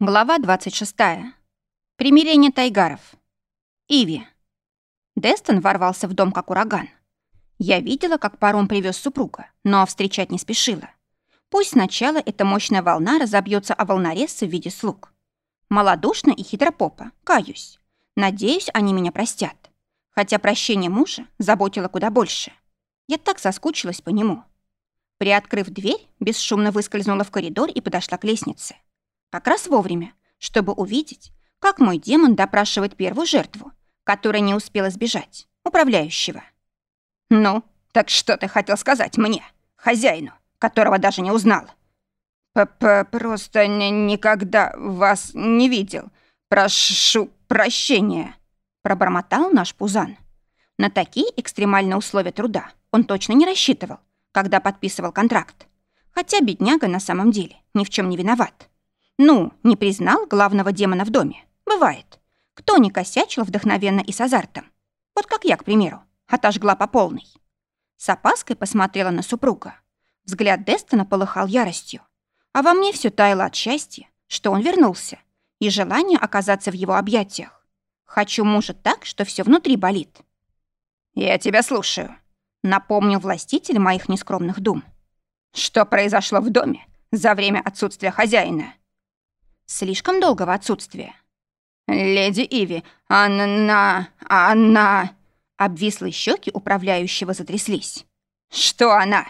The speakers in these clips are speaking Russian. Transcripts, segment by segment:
Глава 26. Примирение тайгаров. Иви. Дестон ворвался в дом как ураган. Я видела, как паром привез супруга, но встречать не спешила. Пусть сначала эта мощная волна разобьется о волнорезце в виде слуг. Молодушно и хитропопо, каюсь. Надеюсь, они меня простят. Хотя прощение мужа заботило куда больше. Я так соскучилась по нему. Приоткрыв дверь, бесшумно выскользнула в коридор и подошла к лестнице. Как раз вовремя, чтобы увидеть, как мой демон допрашивает первую жертву, которая не успела сбежать, управляющего. «Ну, так что ты хотел сказать мне, хозяину, которого даже не узнал?» П -п «Просто никогда вас не видел. Прошу прощения», — пробормотал наш Пузан. На такие экстремальные условия труда он точно не рассчитывал, когда подписывал контракт. Хотя бедняга на самом деле ни в чем не виноват. Ну, не признал главного демона в доме. Бывает. Кто не косячил вдохновенно и с азартом? Вот как я, к примеру, отожгла по полной. С опаской посмотрела на супруга. Взгляд Дестона полыхал яростью. А во мне все таяло от счастья, что он вернулся, и желание оказаться в его объятиях. Хочу мужа так, что все внутри болит. «Я тебя слушаю», — напомнил властитель моих нескромных дум. «Что произошло в доме за время отсутствия хозяина?» Слишком долгого отсутствия. «Леди Иви, она... она...» Обвислые щеки управляющего затряслись. «Что она?»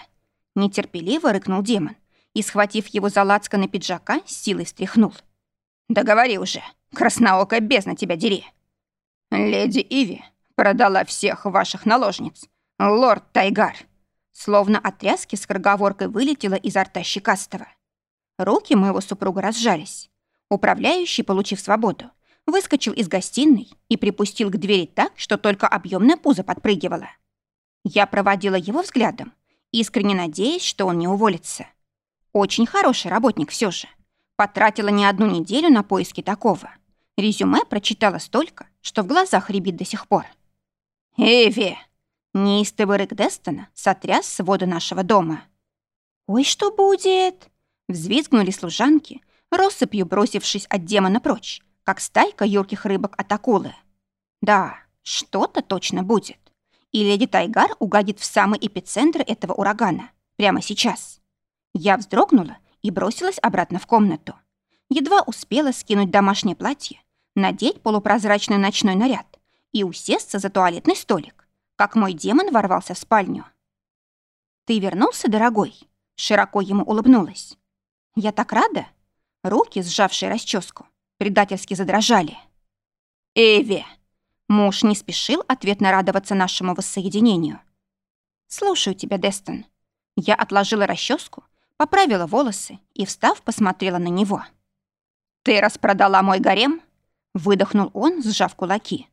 Нетерпеливо рыкнул демон и, схватив его за лацканы пиджака, силой встряхнул. «Да уже, красноокая бездна тебя дери!» «Леди Иви продала всех ваших наложниц, лорд Тайгар!» Словно от тряски скороговоркой вылетела изо рта щекастого. Руки моего супруга разжались. Управляющий, получив свободу, выскочил из гостиной и припустил к двери так, что только объемное пузо подпрыгивало. Я проводила его взглядом, искренне надеясь, что он не уволится. Очень хороший работник все же. Потратила не одну неделю на поиски такого. Резюме прочитала столько, что в глазах рябит до сих пор. «Эви!» Неистовый рык Дестона сотряс своды нашего дома. «Ой, что будет?» Взвизгнули служанки, россыпью бросившись от демона прочь, как стайка юрких рыбок от акулы. Да, что-то точно будет. И леди Тайгар угодит в самый эпицентр этого урагана. Прямо сейчас. Я вздрогнула и бросилась обратно в комнату. Едва успела скинуть домашнее платье, надеть полупрозрачный ночной наряд и усесться за туалетный столик, как мой демон ворвался в спальню. «Ты вернулся, дорогой?» Широко ему улыбнулась. «Я так рада!» Руки, сжавшие расческу, предательски задрожали. «Эви!» Муж не спешил ответно радоваться нашему воссоединению. «Слушаю тебя, Дестон». Я отложила расческу, поправила волосы и, встав, посмотрела на него. «Ты распродала мой гарем?» Выдохнул он, сжав кулаки.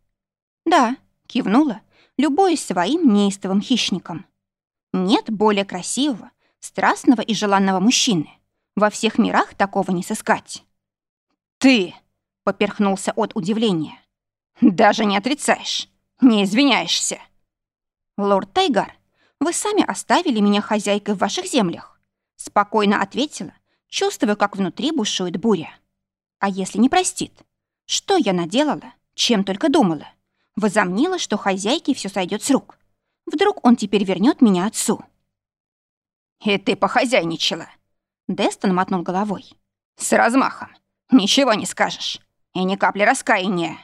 «Да», — кивнула, любуясь своим неистовым хищником. «Нет более красивого, страстного и желанного мужчины, во всех мирах такого не сыскать. «Ты!» — поперхнулся от удивления. «Даже не отрицаешь, не извиняешься». «Лорд Тайгар, вы сами оставили меня хозяйкой в ваших землях», — спокойно ответила, чувствуя, как внутри бушует буря. «А если не простит? Что я наделала? Чем только думала? Возомнила, что хозяйке все сойдет с рук. Вдруг он теперь вернет меня отцу». «И ты похозяйничала», Дестон мотнул головой. «С размахом. Ничего не скажешь. И ни капли раскаяния».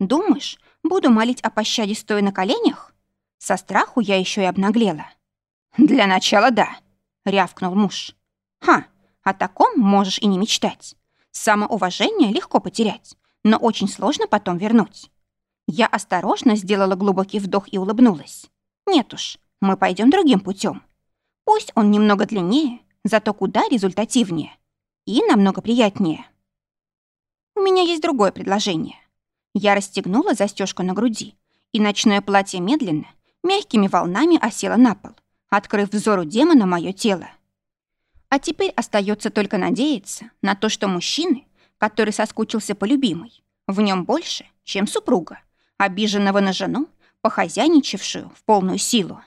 «Думаешь, буду молить о пощаде, стоя на коленях?» Со страху я еще и обнаглела. «Для начала да», — рявкнул муж. «Ха, о таком можешь и не мечтать. Самоуважение легко потерять, но очень сложно потом вернуть». Я осторожно сделала глубокий вдох и улыбнулась. «Нет уж, мы пойдем другим путем. Пусть он немного длиннее, зато куда результативнее и намного приятнее. У меня есть другое предложение. Я расстегнула застежку на груди, и ночное платье медленно, мягкими волнами осело на пол, открыв взору демона мое тело. А теперь остается только надеяться на то, что мужчины, который соскучился по любимой, в нем больше, чем супруга, обиженного на жену, похозяйничавшую в полную силу.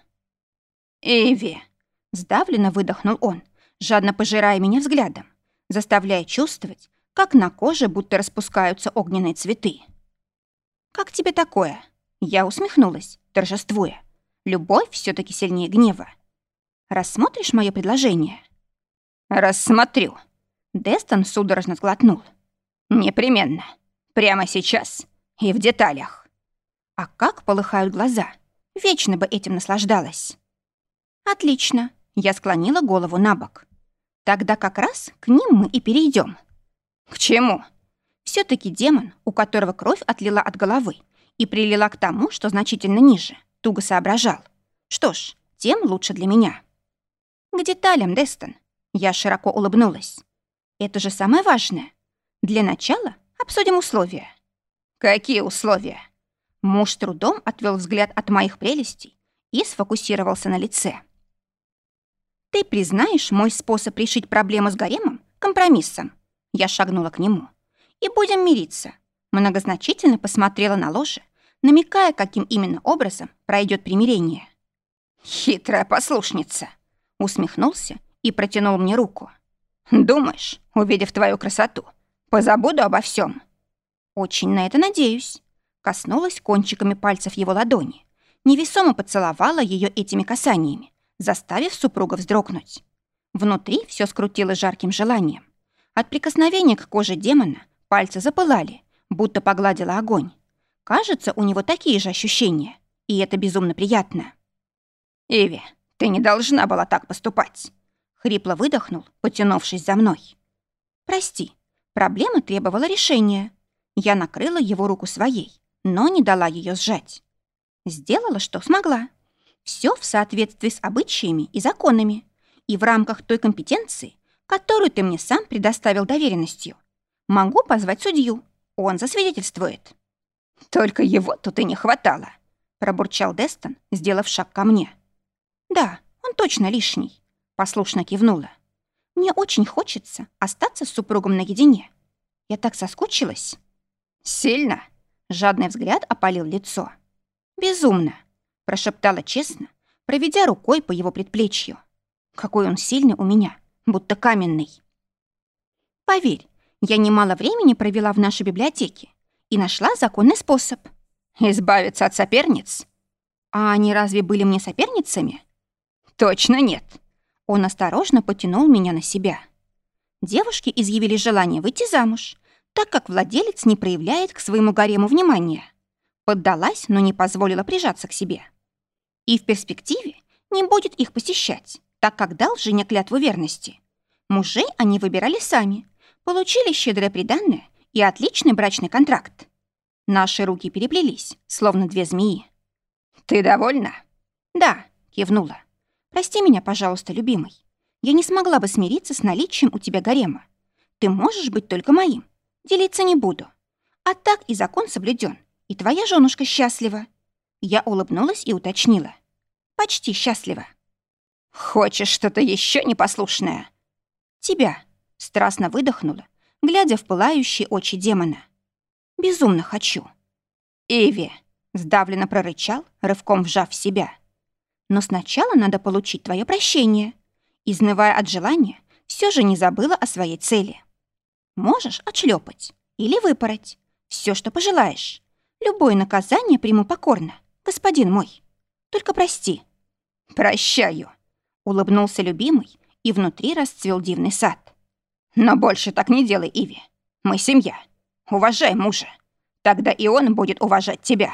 «Эви!» — сдавленно выдохнул он, жадно пожирая меня взглядом, заставляя чувствовать, как на коже будто распускаются огненные цветы. «Как тебе такое?» Я усмехнулась, торжествуя. Любовь все таки сильнее гнева. «Рассмотришь мое предложение?» «Рассмотрю». Дестон судорожно сглотнул. «Непременно. Прямо сейчас и в деталях». А как полыхают глаза. Вечно бы этим наслаждалась. «Отлично». Я склонила голову на бок. «Тогда как раз к ним мы и перейдем. «К чему?» все таки демон, у которого кровь отлила от головы и прилила к тому, что значительно ниже, туго соображал. Что ж, тем лучше для меня. «К деталям, Дестон». Я широко улыбнулась. «Это же самое важное. Для начала обсудим условия». «Какие условия?» Муж трудом отвел взгляд от моих прелестей и сфокусировался на лице. «Ты признаешь мой способ решить проблему с гаремом компромиссом?» Я шагнула к нему. «И будем мириться». Многозначительно посмотрела на ложе, намекая, каким именно образом пройдет примирение. «Хитрая послушница!» Усмехнулся и протянул мне руку. «Думаешь, увидев твою красоту, позабуду обо всем? «Очень на это надеюсь». Коснулась кончиками пальцев его ладони. Невесомо поцеловала ее этими касаниями, заставив супруга вздрогнуть. Внутри все скрутило жарким желанием. От прикосновения к коже демона пальцы запылали, будто погладила огонь. Кажется, у него такие же ощущения, и это безумно приятно. «Иви, ты не должна была так поступать!» Хрипло выдохнул, потянувшись за мной. «Прости, проблема требовала решения». Я накрыла его руку своей, но не дала ее сжать. Сделала, что смогла. Все в соответствии с обычаями и законами и в рамках той компетенции, которую ты мне сам предоставил доверенностью. Могу позвать судью. Он засвидетельствует». «Только его тут и не хватало», — пробурчал Дестон, сделав шаг ко мне. «Да, он точно лишний», — послушно кивнула. «Мне очень хочется остаться с супругом наедине. Я так соскучилась». «Сильно?» — жадный взгляд опалил лицо. «Безумно», — прошептала честно, проведя рукой по его предплечью. «Какой он сильный у меня, будто каменный. Поверь, я немало времени провела в нашей библиотеке и нашла законный способ. Избавиться от соперниц? А они разве были мне соперницами? Точно нет. Он осторожно потянул меня на себя. Девушки изъявили желание выйти замуж, так как владелец не проявляет к своему гарему внимания. Поддалась, но не позволила прижаться к себе. И в перспективе не будет их посещать так как дал жене клятву верности. Мужей они выбирали сами, получили щедрое приданное и отличный брачный контракт. Наши руки переплелись, словно две змеи. «Ты довольна?» «Да», — кивнула. «Прости меня, пожалуйста, любимый. Я не смогла бы смириться с наличием у тебя гарема. Ты можешь быть только моим. Делиться не буду. А так и закон соблюден, и твоя женушка счастлива». Я улыбнулась и уточнила. «Почти счастлива». «Хочешь что-то еще непослушное?» «Тебя», — страстно выдохнула, глядя в пылающие очи демона. «Безумно хочу». «Иви», — сдавленно прорычал, рывком вжав себя. «Но сначала надо получить твое прощение». Изнывая от желания, все же не забыла о своей цели. «Можешь отшлепать или выпороть. Все, что пожелаешь. Любое наказание приму покорно, господин мой. Только прости». «Прощаю», Улыбнулся любимый, и внутри расцвел дивный сад. «Но больше так не делай, Иви. Мы семья. Уважай мужа. Тогда и он будет уважать тебя».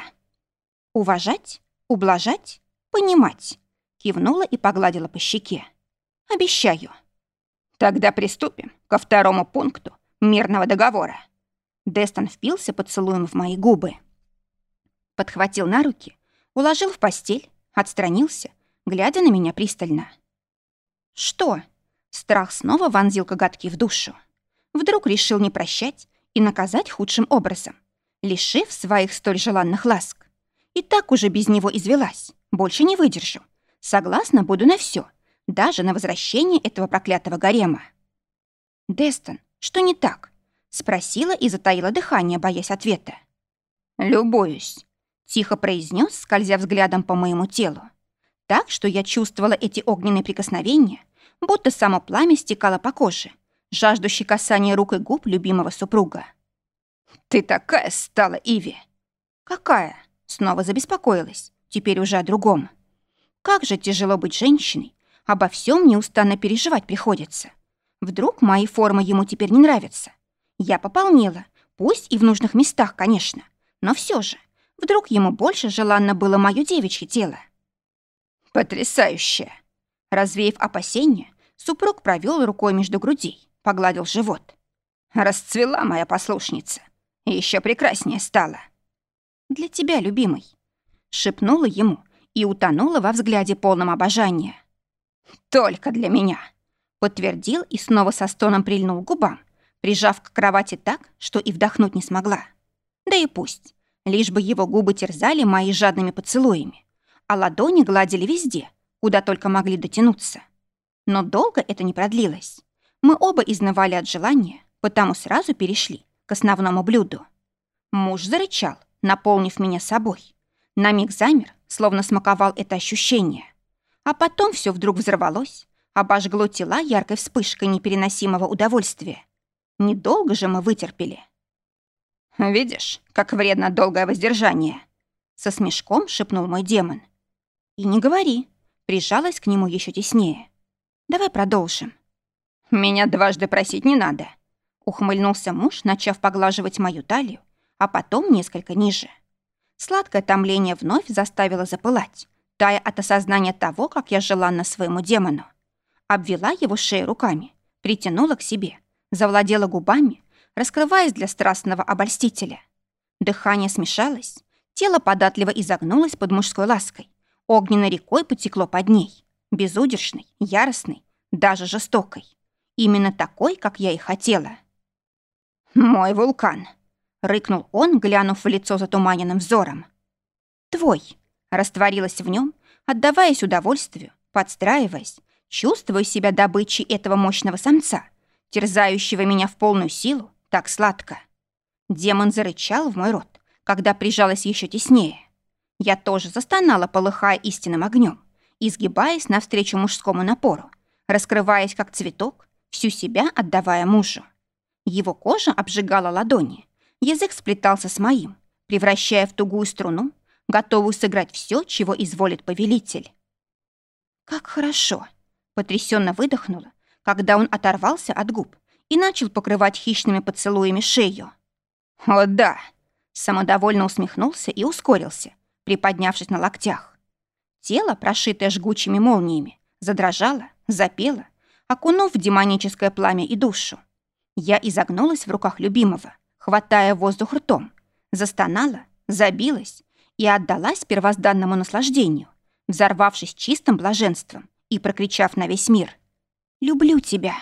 «Уважать? Ублажать? Понимать?» Кивнула и погладила по щеке. «Обещаю». «Тогда приступим ко второму пункту мирного договора». Дестон впился поцелуем в мои губы. Подхватил на руки, уложил в постель, отстранился, глядя на меня пристально. «Что?» Страх снова вонзил коготки в душу. Вдруг решил не прощать и наказать худшим образом, лишив своих столь желанных ласк. И так уже без него извелась. Больше не выдержу. Согласна буду на все, даже на возвращение этого проклятого гарема. «Дестон, что не так?» Спросила и затаила дыхание, боясь ответа. «Любуюсь», — тихо произнес, скользя взглядом по моему телу так, что я чувствовала эти огненные прикосновения, будто само пламя стекало по коже, жаждущий касания рук и губ любимого супруга. «Ты такая стала, Иви!» «Какая?» Снова забеспокоилась, теперь уже о другом. Как же тяжело быть женщиной, обо всем неустанно переживать приходится. Вдруг мои формы ему теперь не нравятся. Я пополнела, пусть и в нужных местах, конечно, но все же, вдруг ему больше желанно было мое девичье тело. Потрясающе! Развеяв опасения, супруг провел рукой между грудей, погладил живот. Расцвела моя послушница. Еще прекраснее стала. Для тебя, любимый. Шепнула ему и утонула во взгляде полном обожания. Только для меня. Подтвердил и снова со стоном прильнул губам, прижав к кровати так, что и вдохнуть не смогла. Да и пусть. Лишь бы его губы терзали мои жадными поцелуями, а ладони гладили везде, куда только могли дотянуться. Но долго это не продлилось. Мы оба изнывали от желания, потому сразу перешли к основному блюду. Муж зарычал, наполнив меня собой. На миг замер, словно смаковал это ощущение. А потом все вдруг взорвалось, обожгло тела яркой вспышкой непереносимого удовольствия. Недолго же мы вытерпели. «Видишь, как вредно долгое воздержание!» Со смешком шепнул мой демон. «И не говори», прижалась к нему еще теснее. «Давай продолжим». «Меня дважды просить не надо», ухмыльнулся муж, начав поглаживать мою талию, а потом несколько ниже. Сладкое томление вновь заставило запылать, тая от осознания того, как я желанна своему демону. Обвела его шею руками, притянула к себе, завладела губами, раскрываясь для страстного обольстителя. Дыхание смешалось, тело податливо изогнулось под мужской лаской, огненной рекой потекло под ней, безудержной, яростной, даже жестокой. Именно такой, как я и хотела. «Мой вулкан!» — рыкнул он, глянув в лицо затуманенным взором. «Твой!» — растворилась в нем, отдаваясь удовольствию, подстраиваясь, чувствуя себя добычей этого мощного самца, терзающего меня в полную силу, так сладко. Демон зарычал в мой рот, когда прижалась еще теснее. Я тоже застонала, полыхая истинным огнем, изгибаясь навстречу мужскому напору, раскрываясь как цветок, всю себя отдавая мужу. Его кожа обжигала ладони, Язык сплетался с моим, превращая в тугую струну, готовую сыграть все, чего изволит повелитель. «Как хорошо!» — потрясенно выдохнула, когда он оторвался от губ и начал покрывать хищными поцелуями шею. «О, да!» — самодовольно усмехнулся и ускорился, приподнявшись на локтях. Тело, прошитое жгучими молниями, задрожало, запело, окунув в демоническое пламя и душу. Я изогнулась в руках любимого, хватая воздух ртом, застонала, забилась и отдалась первозданному наслаждению, взорвавшись чистым блаженством и прокричав на весь мир «Люблю тебя!»